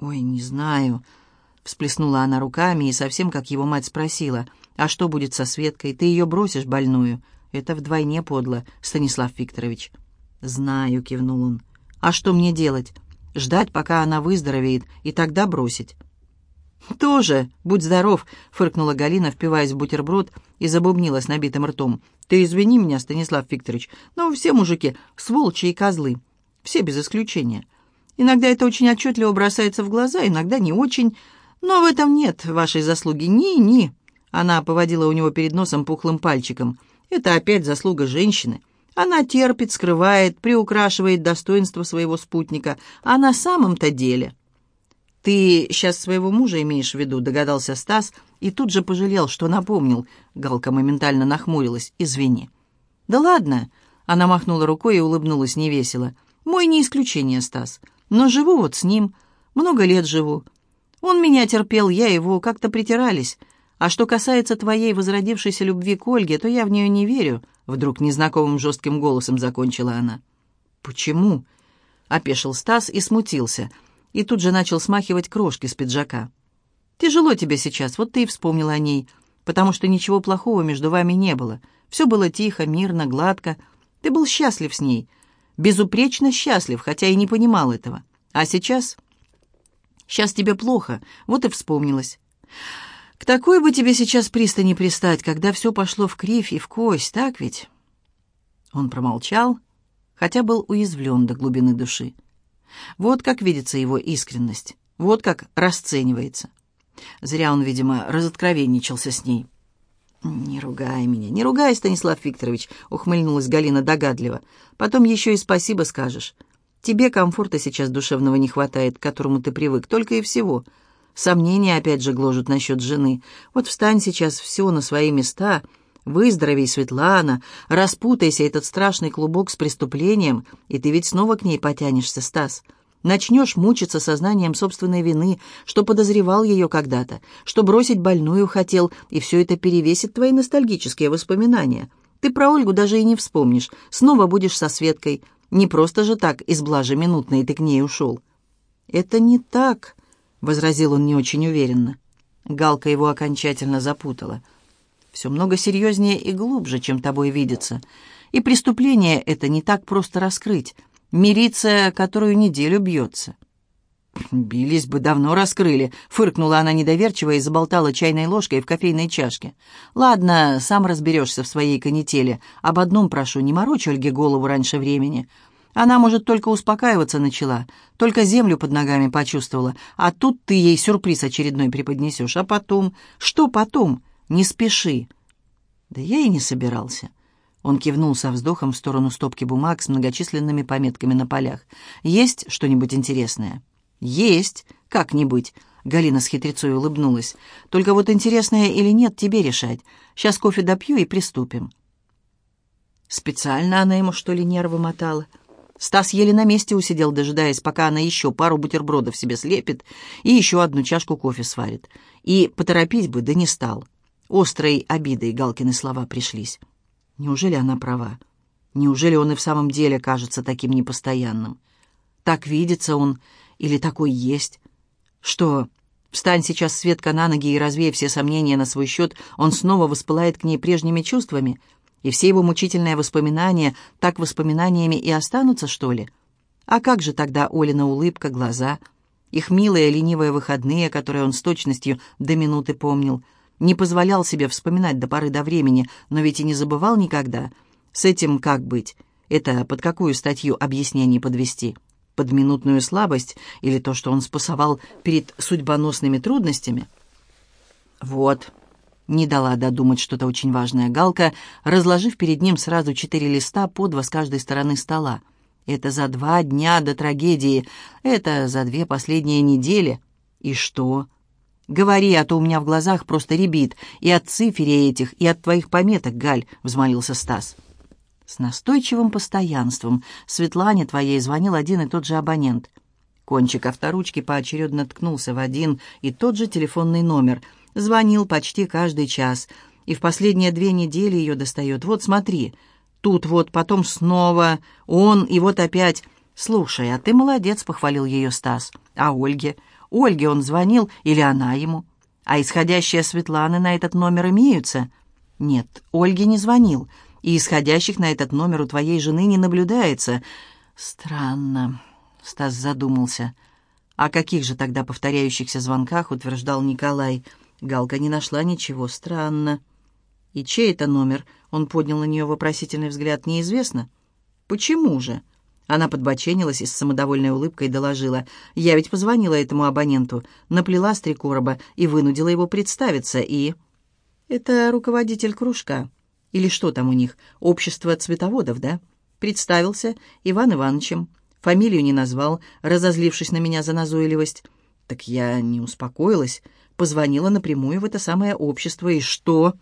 «Ой, не знаю», — всплеснула она руками и совсем как его мать спросила — а что будет со Светкой? Ты ее бросишь больную? Это вдвойне подло, Станислав Викторович. Знаю, кивнул он. А что мне делать? Ждать, пока она выздоровеет, и тогда бросить. «Тоже, будь здоров», — фыркнула Галина, впиваясь в бутерброд и забубнила с набитым ртом. «Ты извини меня, Станислав Викторович, но все мужики — сволочи и козлы. Все без исключения. Иногда это очень отчетливо бросается в глаза, иногда не очень, но в этом нет вашей заслуги ни-ни». Она поводила у него перед носом пухлым пальчиком. «Это опять заслуга женщины. Она терпит, скрывает, приукрашивает достоинство своего спутника. А на самом-то деле...» «Ты сейчас своего мужа имеешь в виду?» — догадался Стас и тут же пожалел, что напомнил. Галка моментально нахмурилась. «Извини». «Да ладно!» — она махнула рукой и улыбнулась невесело. «Мой не исключение, Стас. Но живу вот с ним. Много лет живу. Он меня терпел, я его, как-то притирались. А что касается твоей возродившейся любви к Ольге, то я в нее не верю», — вдруг незнакомым жестким голосом закончила она. «Почему?» — опешил Стас и смутился, и тут же начал смахивать крошки с пиджака. «Тяжело тебе сейчас, вот ты и вспомнил о ней, потому что ничего плохого между вами не было. Все было тихо, мирно, гладко. Ты был счастлив с ней, безупречно счастлив, хотя и не понимал этого. А сейчас...» «Сейчас тебе плохо, вот и вспомнилось». К такой бы тебе сейчас пристани пристать, когда все пошло в кривь и в кость, так ведь?» Он промолчал, хотя был уязвлен до глубины души. Вот как видится его искренность, вот как расценивается. Зря он, видимо, разоткровенничался с ней. «Не ругай меня, не ругай, Станислав Викторович», — ухмыльнулась Галина догадливо. «Потом еще и спасибо скажешь. Тебе комфорта сейчас душевного не хватает, к которому ты привык, только и всего. Сомнения опять же гложут насчет жены. Вот встань сейчас все на свои места, выздоровей, Светлана, распутайся этот страшный клубок с преступлением, и ты ведь снова к ней потянешься, Стас. Начнешь мучиться сознанием собственной вины, что подозревал ее когда-то, что бросить больную хотел, и все это перевесит твои ностальгические воспоминания. Ты про Ольгу даже и не вспомнишь, снова будешь со Светкой. Не просто же так из блажи минутной ты к ней ушел. «Это не так», — возразил он не очень уверенно. Галка его окончательно запутала. Все много серьезнее и глубже, чем тобой видится. И преступление это не так просто раскрыть. Мириться которую неделю бьется. «Бились бы, давно раскрыли», — фыркнула она недоверчиво и заболтала чайной ложкой в кофейной чашке. «Ладно, сам разберешься в своей канители. Об одном прошу, не морочь Ольге голову раньше времени. Она, может, только успокаиваться начала, только землю под ногами почувствовала, а тут ты ей сюрприз очередной преподнесешь. А потом? Что потом? Не спеши». «Да я и не собирался». Он кивнул со вздохом в сторону стопки бумаг с многочисленными пометками на полях. «Есть что-нибудь интересное?» «Есть, как-нибудь», — Галина с хитрецой улыбнулась. «Только вот интересное или нет, тебе решать. Сейчас кофе допью и приступим». Специально она ему, что ли, нервы мотала? Стас еле на месте усидел, дожидаясь, пока она еще пару бутербродов себе слепит и еще одну чашку кофе сварит. И поторопить бы, да не стал. Острой обидой Галкины слова пришлись. Неужели она права? Неужели он и в самом деле кажется таким непостоянным? Так видится он или такой есть? Что, встань сейчас Светка на ноги и развей все сомнения на свой счет, он снова воспылает к ней прежними чувствами? И все его мучительные воспоминания так воспоминаниями и останутся, что ли? А как же тогда Олина улыбка, глаза, их милые ленивые выходные, которые он с точностью до минуты помнил, не позволял себе вспоминать до поры до времени, но ведь и не забывал никогда. С этим как быть? Это под какую статью объяснений подвести? под минутную слабость или то, что он спасовал перед судьбоносными трудностями? Вот, не дала додумать что-то очень важное Галка, разложив перед ним сразу четыре листа по два с каждой стороны стола. Это за два дня до трагедии, это за две последние недели. И что? Говори, а то у меня в глазах просто ребит и от цифр этих, и от твоих пометок, Галь, — взмолился Стас. С настойчивым постоянством Светлане твоей звонил один и тот же абонент. Кончик авторучки поочередно ткнулся в один и тот же телефонный номер. Звонил почти каждый час. И в последние две недели ее достает. Вот смотри, тут вот, потом снова, он, и вот опять. «Слушай, а ты молодец», — похвалил ее Стас. «А Ольге? Ольге он звонил или она ему? А исходящие Светланы на этот номер имеются?» «Нет, Ольге не звонил и исходящих на этот номер у твоей жены не наблюдается. Странно, Стас задумался. О каких же тогда повторяющихся звонках утверждал Николай? Галка не нашла ничего. Странно. И чей это номер? Он поднял на нее вопросительный взгляд. Неизвестно. Почему же? Она подбоченилась и с самодовольной улыбкой доложила. «Я ведь позвонила этому абоненту, наплела с три короба и вынудила его представиться, и...» «Это руководитель кружка. Или что там у них? Общество цветоводов, да? Представился Иван Ивановичем. Фамилию не назвал, разозлившись на меня за назойливость. Так я не успокоилась. Позвонила напрямую в это самое общество. И что?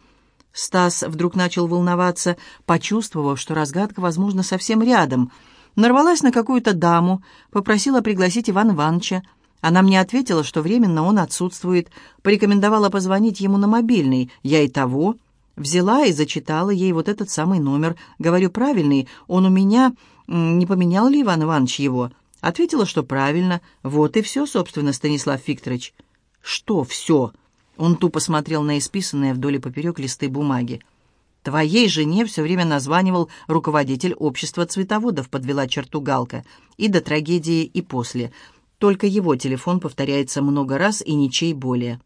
Стас вдруг начал волноваться, почувствовав, что разгадка, возможно, совсем рядом. Нарвалась на какую-то даму, попросила пригласить Ивана Ивановича. Она мне ответила, что временно он отсутствует, порекомендовала позвонить ему на мобильный. Я и того. Взяла и зачитала ей вот этот самый номер. Говорю, правильный, он у меня... Не поменял ли Иван Иванович его? Ответила, что правильно. Вот и все, собственно, Станислав Викторович. Что все? Он тупо смотрел на исписанные вдоль и поперек листы бумаги. «Твоей жене все время названивал руководитель общества цветоводов», подвела черту Галка. «И до трагедии, и после. Только его телефон повторяется много раз и ничей более».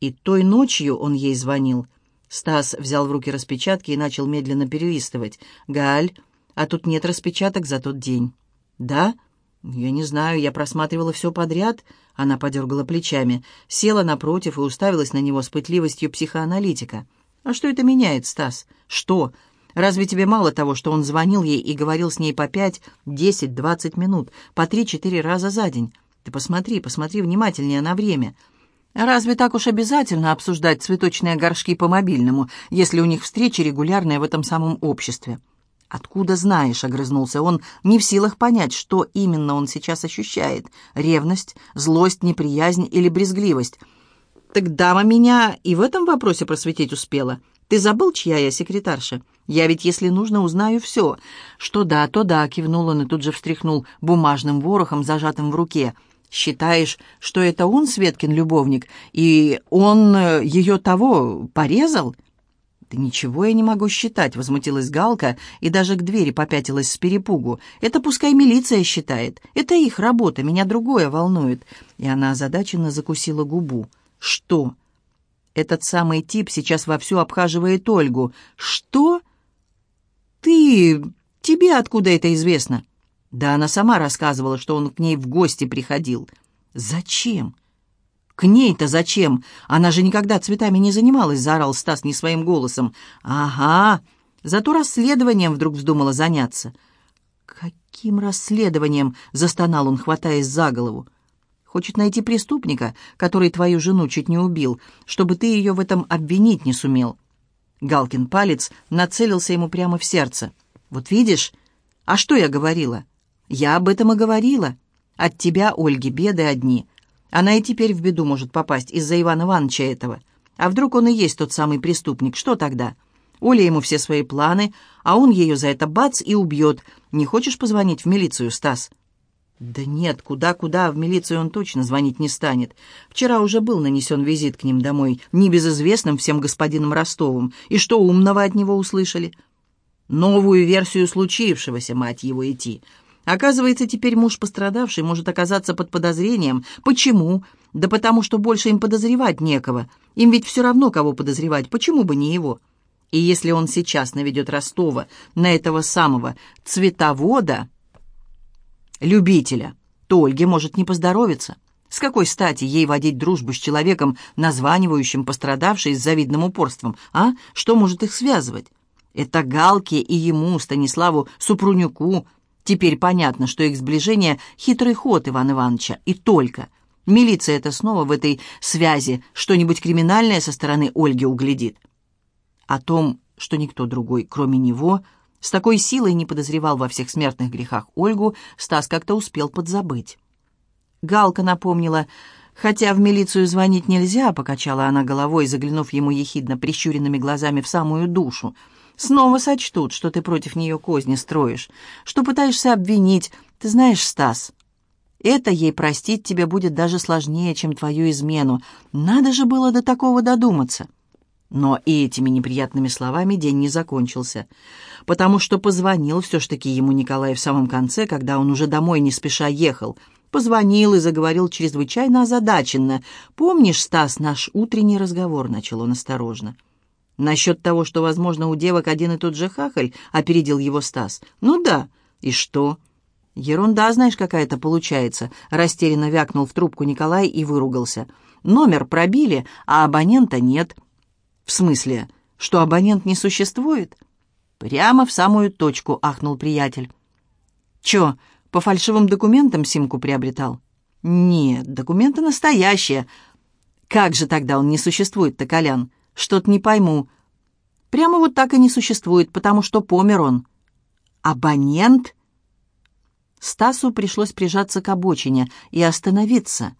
И той ночью он ей звонил. Стас взял в руки распечатки и начал медленно перелистывать. «Галь, а тут нет распечаток за тот день». «Да? Я не знаю, я просматривала все подряд». Она подергала плечами, села напротив и уставилась на него с пытливостью психоаналитика. «А что это меняет, Стас? Что? Разве тебе мало того, что он звонил ей и говорил с ней по пять, десять, двадцать минут, по три-четыре раза за день? Ты посмотри, посмотри внимательнее на время». Разве так уж обязательно обсуждать цветочные горшки по мобильному, если у них встречи регулярные в этом самом обществе? «Откуда знаешь?» — огрызнулся он, не в силах понять, что именно он сейчас ощущает. Ревность, злость, неприязнь или брезгливость. «Так дама меня и в этом вопросе просветить успела. Ты забыл, чья я секретарша? Я ведь, если нужно, узнаю все». «Что да, то да», — кивнул он и тут же встряхнул бумажным ворохом, зажатым в руке — Считаешь, что это он, Светкин любовник, и он э, ее того порезал? «Да ничего я не могу считать», — возмутилась Галка и даже к двери попятилась с перепугу. «Это пускай милиция считает. Это их работа, меня другое волнует». И она озадаченно закусила губу. «Что?» «Этот самый тип сейчас вовсю обхаживает Ольгу». «Что?» «Ты... тебе откуда это известно?» «Да она сама рассказывала, что он к ней в гости приходил». «Зачем?» «К ней-то зачем? Она же никогда цветами не занималась», — заорал Стас не своим голосом. «Ага, зато расследованием вдруг вздумала заняться». «Каким расследованием?» — застонал он, хватаясь за голову. «Хочет найти преступника, который твою жену чуть не убил, чтобы ты ее в этом обвинить не сумел». Галкин палец нацелился ему прямо в сердце. «Вот видишь? А что я говорила?» «Я об этом и говорила. От тебя, Ольги, беды одни. Она и теперь в беду может попасть из-за Ивана Ивановича этого. А вдруг он и есть тот самый преступник? Что тогда? Оля ему все свои планы, а он ее за это бац и убьет. Не хочешь позвонить в милицию, Стас?» «Да нет, куда-куда, в милицию он точно звонить не станет. Вчера уже был нанесен визит к ним домой, небезызвестным всем господином Ростовым. И что умного от него услышали?» «Новую версию случившегося, мать его, идти. Оказывается, теперь муж пострадавший может оказаться под подозрением. Почему? Да потому что больше им подозревать некого. Им ведь все равно, кого подозревать, почему бы не его? И если он сейчас наведет Ростова на этого самого цветовода, любителя, то Ольге может не поздоровиться. С какой стати ей водить дружбу с человеком, названивающим пострадавшей с завидным упорством, а? Что может их связывать? Это Галке и ему, Станиславу Супрунюку, Теперь понятно, что их сближение — хитрый ход Ивана Ивановича, и только. Милиция это снова в этой связи что-нибудь криминальное со стороны Ольги углядит. О том, что никто другой, кроме него, с такой силой не подозревал во всех смертных грехах Ольгу, Стас как-то успел подзабыть. Галка напомнила, хотя в милицию звонить нельзя, покачала она головой, заглянув ему ехидно прищуренными глазами в самую душу — Снова сочтут, что ты против нее козни строишь, что пытаешься обвинить. Ты знаешь, Стас, это ей простить тебе будет даже сложнее, чем твою измену. Надо же было до такого додуматься». Но и этими неприятными словами день не закончился, потому что позвонил все ж таки ему Николай в самом конце, когда он уже домой не спеша ехал. Позвонил и заговорил чрезвычайно озадаченно. «Помнишь, Стас, наш утренний разговор?» — начал он осторожно. — «Насчет того, что, возможно, у девок один и тот же хахаль», — опередил его Стас. «Ну да. И что?» «Ерунда, знаешь, какая-то получается», — растерянно вякнул в трубку Николай и выругался. «Номер пробили, а абонента нет». «В смысле, что абонент не существует?» «Прямо в самую точку», — ахнул приятель. «Чё, по фальшивым документам симку приобретал?» «Нет, документы настоящие». «Как же тогда он не существует-то, Колян?» Что-то не пойму. Прямо вот так и не существует, потому что помер он. Абонент? Стасу пришлось прижаться к обочине и остановиться.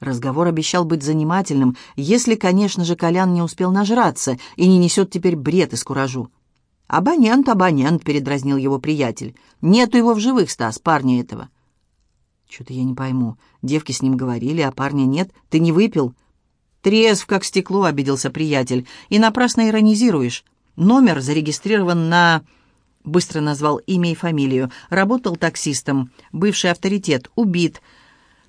Разговор обещал быть занимательным, если, конечно же, Колян не успел нажраться и не несет теперь бред из куражу. «Абонент, абонент», — передразнил его приятель. «Нету его в живых, Стас, парня этого». «Что-то я не пойму. Девки с ним говорили, а парня нет. Ты не выпил?» «Трезв, как стекло», — обиделся приятель. «И напрасно иронизируешь. Номер зарегистрирован на...» Быстро назвал имя и фамилию. Работал таксистом. Бывший авторитет. Убит.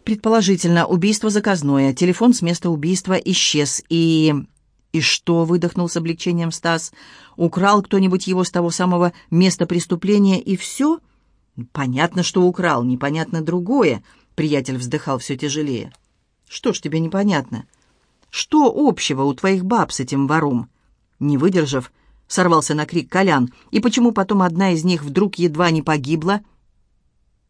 Предположительно, убийство заказное. Телефон с места убийства исчез. И... «И что?» — выдохнул с облегчением Стас. «Украл кто-нибудь его с того самого места преступления, и все?» «Понятно, что украл, непонятно другое», — приятель вздыхал все тяжелее. «Что ж тебе непонятно?» Что общего у твоих баб с этим вором?» Не выдержав, сорвался на крик Колян. «И почему потом одна из них вдруг едва не погибла?»